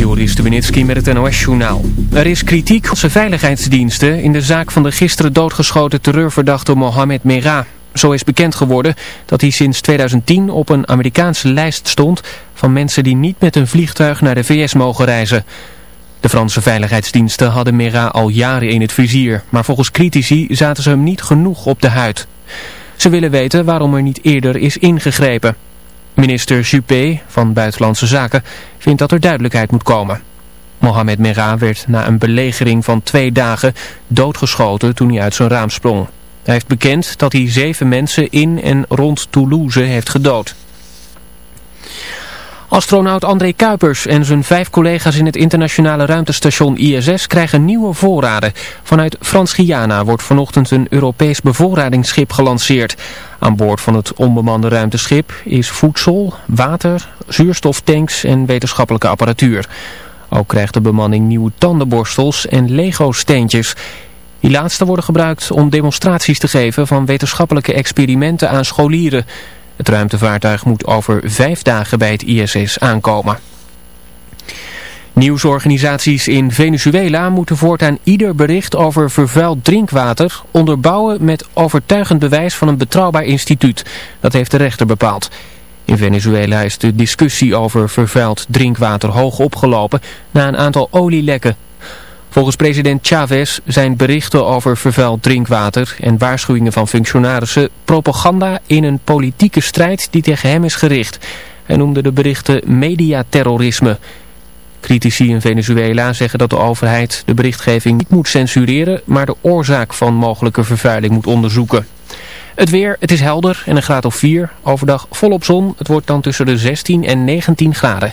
Joris Stubenitski met het NOS-journaal. Er is kritiek op zijn veiligheidsdiensten in de zaak van de gisteren doodgeschoten terreurverdachte Mohamed Merah. Zo is bekend geworden dat hij sinds 2010 op een Amerikaanse lijst stond van mensen die niet met een vliegtuig naar de VS mogen reizen. De Franse veiligheidsdiensten hadden Merah al jaren in het vizier, maar volgens critici zaten ze hem niet genoeg op de huid. Ze willen weten waarom er niet eerder is ingegrepen. Minister Juppé van Buitenlandse Zaken vindt dat er duidelijkheid moet komen. Mohamed Merah werd na een belegering van twee dagen doodgeschoten toen hij uit zijn raam sprong. Hij heeft bekend dat hij zeven mensen in en rond Toulouse heeft gedood. Astronaut André Kuipers en zijn vijf collega's in het internationale ruimtestation ISS krijgen nieuwe voorraden. Vanuit Frans-Guyana wordt vanochtend een Europees bevoorradingsschip gelanceerd. Aan boord van het onbemande ruimteschip is voedsel, water, zuurstoftanks en wetenschappelijke apparatuur. Ook krijgt de bemanning nieuwe tandenborstels en Lego-steentjes. Die laatste worden gebruikt om demonstraties te geven van wetenschappelijke experimenten aan scholieren. Het ruimtevaartuig moet over vijf dagen bij het ISS aankomen. Nieuwsorganisaties in Venezuela moeten voortaan ieder bericht over vervuild drinkwater onderbouwen met overtuigend bewijs van een betrouwbaar instituut. Dat heeft de rechter bepaald. In Venezuela is de discussie over vervuild drinkwater hoog opgelopen na een aantal olielekken. Volgens president Chavez zijn berichten over vervuild drinkwater en waarschuwingen van functionarissen propaganda in een politieke strijd die tegen hem is gericht. Hij noemde de berichten mediaterrorisme. Critici in Venezuela zeggen dat de overheid de berichtgeving niet moet censureren, maar de oorzaak van mogelijke vervuiling moet onderzoeken. Het weer, het is helder en een graad of 4. Overdag volop zon, het wordt dan tussen de 16 en 19 graden.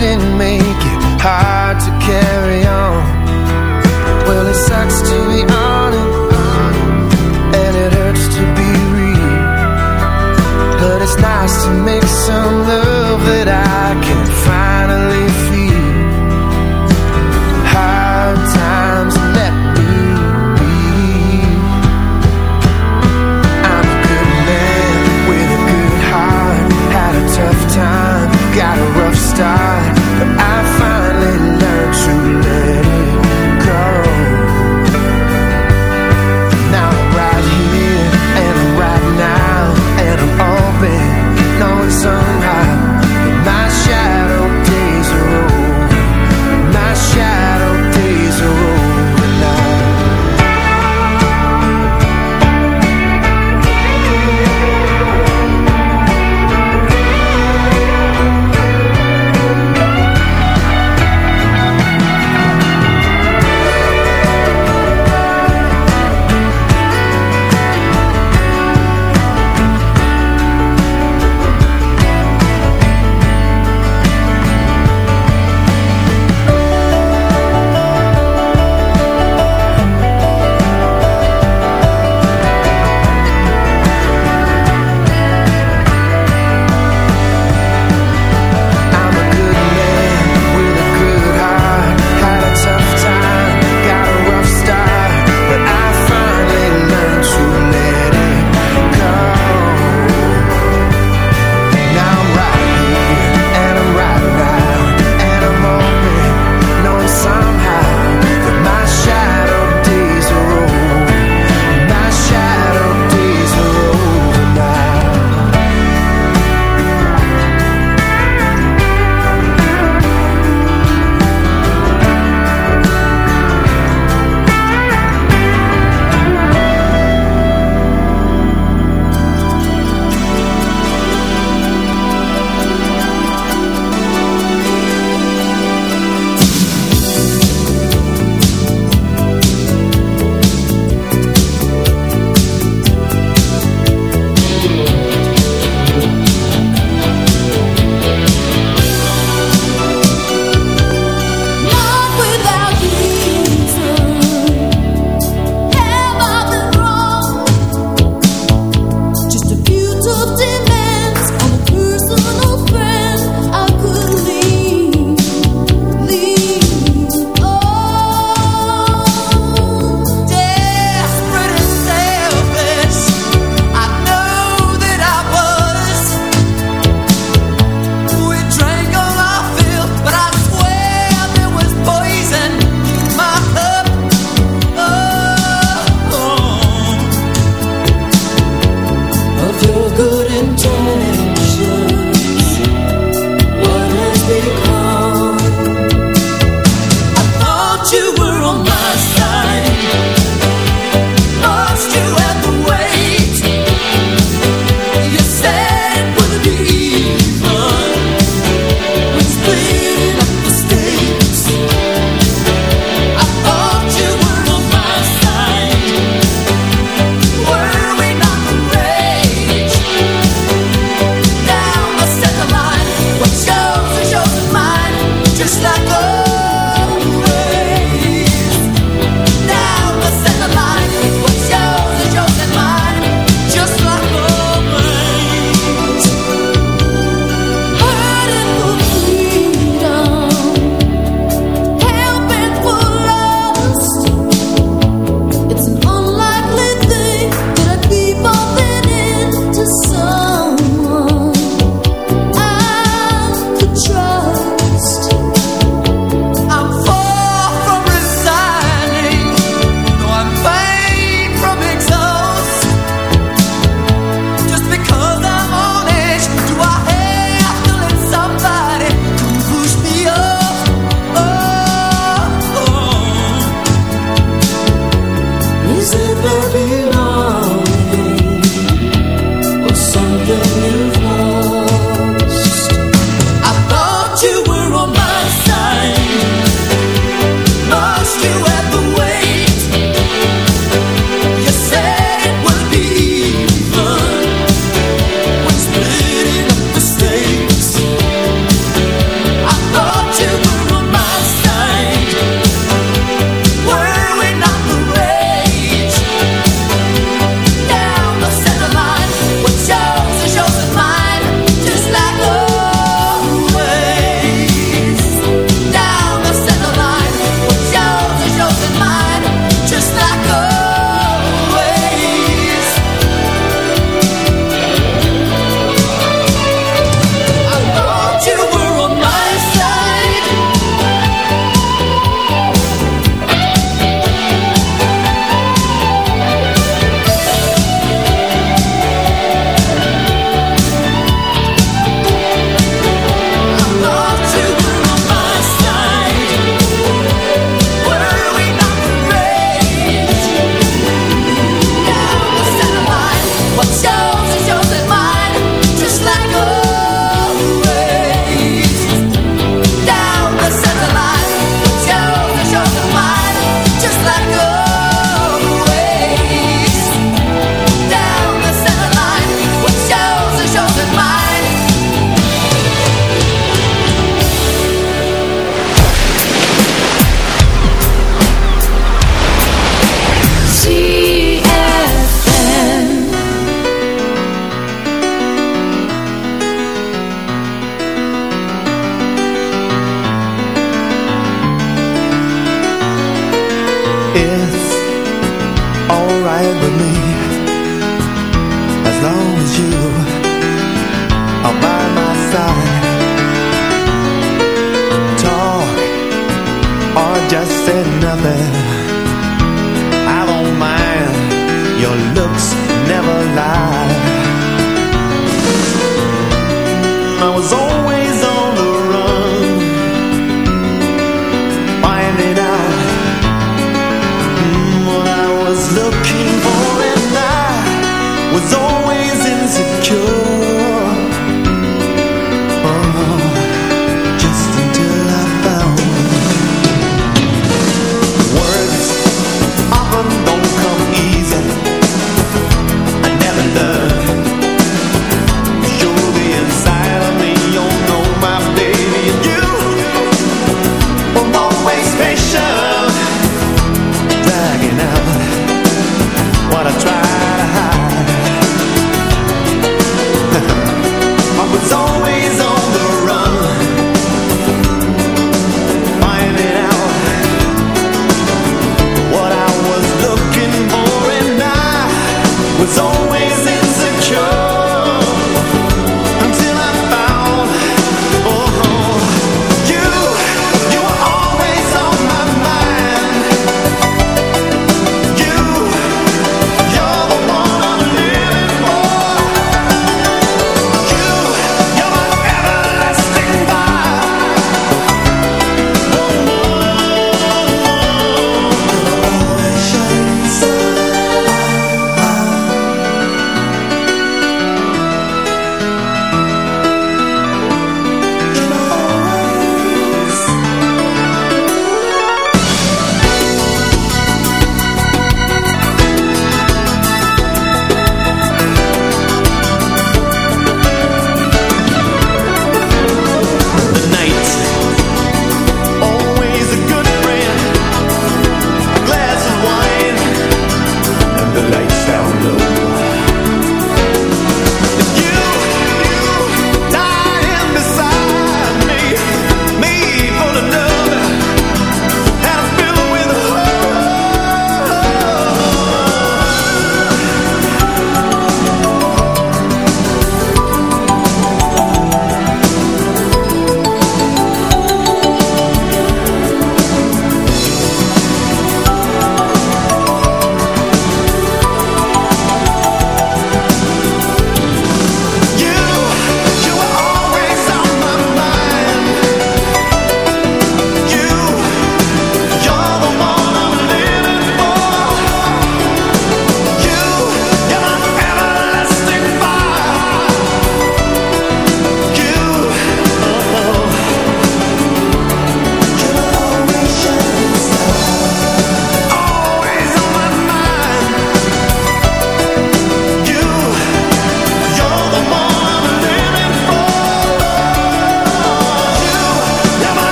Didn't make it. Hard to carry on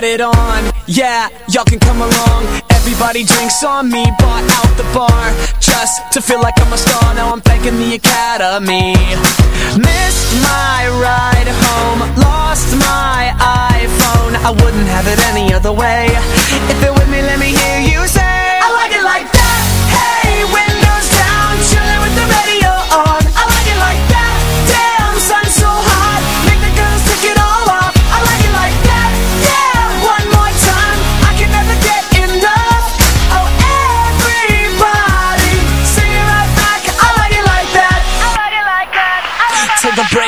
get it on. Yeah, y'all can come along. Everybody drinks on me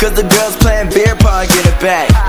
Cause the girls playing beer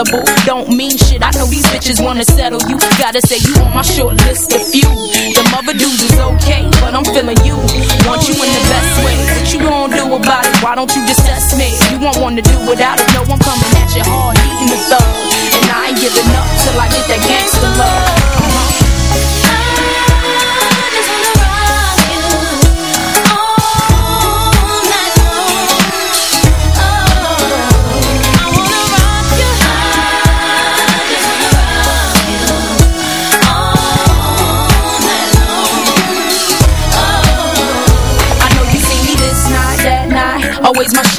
Available. Don't mean shit. I know these bitches wanna settle you. Gotta say you on my short list of few. The mother dudes is okay, but I'm feeling you. Want you in the best way. What you gonna do about it? Why don't you just test me? You won't wanna do without it. No, I'm coming at you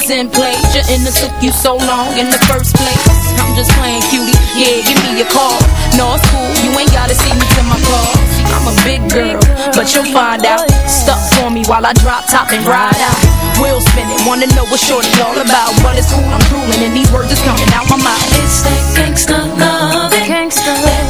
Exchange, now it's in place. Your inner took you so long in the first place. I'm just playing cutie, yeah, give me a call. No, it's cool, you ain't gotta see me to my car. See, I'm a big girl, but you'll find out. Stuck for me while I drop top and ride out. Wheel spinning, wanna know what shorty all about. But it's cool, I'm drooling, and these words is coming out my mouth. It's that gangsta love, gangsta that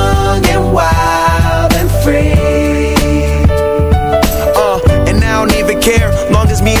me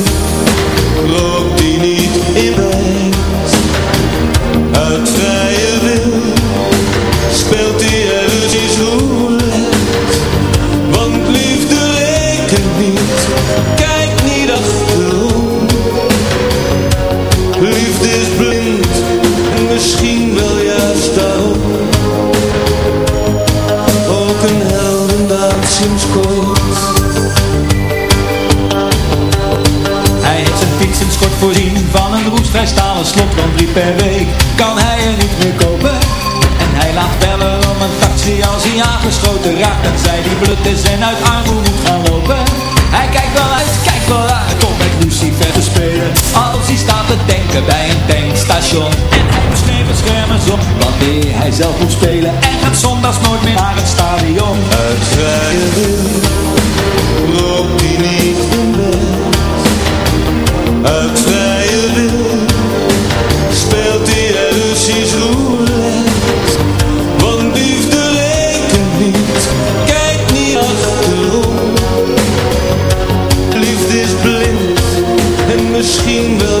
voorzien van een roestvrij stalen slot Van drie per week. Kan hij er niet meer kopen? En hij laat bellen om een taxi als hij aangeschoten raakt. En zij die blut is en uit armoede moet gaan lopen. Hij kijkt wel uit, kijkt wel uit. Om met Lucifer te spelen. Als hij staat te denken bij een tankstation. En hij beschreven schermen op wanneer hij zelf moet spelen. En gaat zondags nooit meer naar het stadion. Uit vrije niet. Uit vrije wil speelt hij illusies roulette. Want liefde rekent niet, kijk niet achterom. Liefde is blind en misschien wel